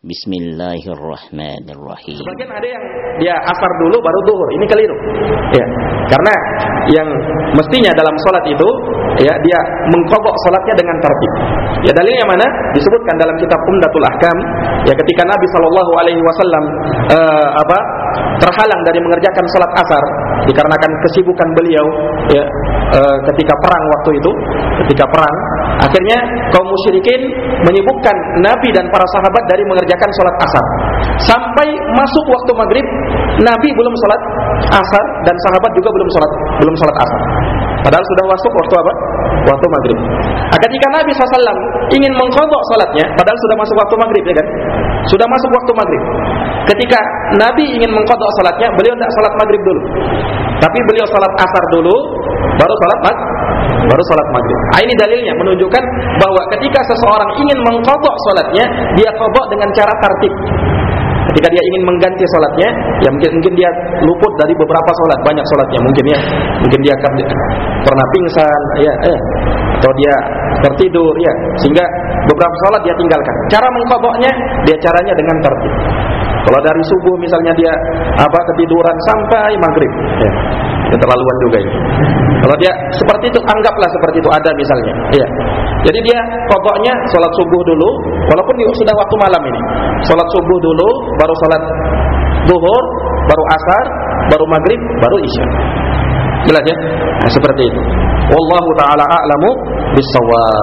Bismillahirrahmanirrahim. Sebagian ada yang dia asar dulu baru duhur. Ini keliru. Ya. Karena yang mestinya dalam sholat itu ya dia mengkobok sholatnya dengan tertib. Ya dalilnya mana? Disebutkan dalam kitab Umdatul Ahkam ya ketika Nabi Shallallahu alaihi wasallam uh, apa? Terhalang dari mengerjakan sholat asar dikarenakan kesibukan beliau ya uh, ketika perang waktu itu, ketika perang. Akhirnya kaum musyrikin menyibukkan Nabi dan para sahabat dari mengerjakan sholat asar. Sampai masuk waktu maghrib Nabi belum sholat asar dan sahabat juga belum sholat belum sholat asar. Padahal sudah masuk waktu apa? Waktu maghrib. Nah, ketika Nabi SAW ingin mengkodok sholatnya padahal sudah masuk waktu maghrib ya kan? Sudah masuk waktu maghrib ketika Nabi ingin mengkodok sholatnya beliau tidak sholat maghrib dulu. Tapi beliau sholat asar dulu baru sholat mag baru sholat maghrib. Nah, ini dalilnya menunjukkan bahwa ketika seseorang ingin mengkodok sholatnya dia kodok dengan cara tertib Ketika dia ingin mengganti sholatnya, ya mungkin mungkin dia luput dari beberapa sholat, banyak sholatnya mungkin ya, mungkin dia pernah pingsan, ya, eh, atau dia tertidur, ya, sehingga beberapa sholat dia tinggalkan. Cara mengkoboknya, dia caranya dengan tertib. Kalau dari subuh misalnya dia apa ketiduran sampai maghrib, ya, terlaluan juga ini. Kalau dia seperti itu, anggaplah seperti itu ada misalnya. Ya. Jadi dia pokoknya sholat subuh dulu, walaupun sudah waktu malam ini. Sholat subuh dulu, baru sholat duhur, baru asar, baru maghrib, baru isya. Jelas ya? Nah, seperti itu. Wallahu taala a'lamu bissawab.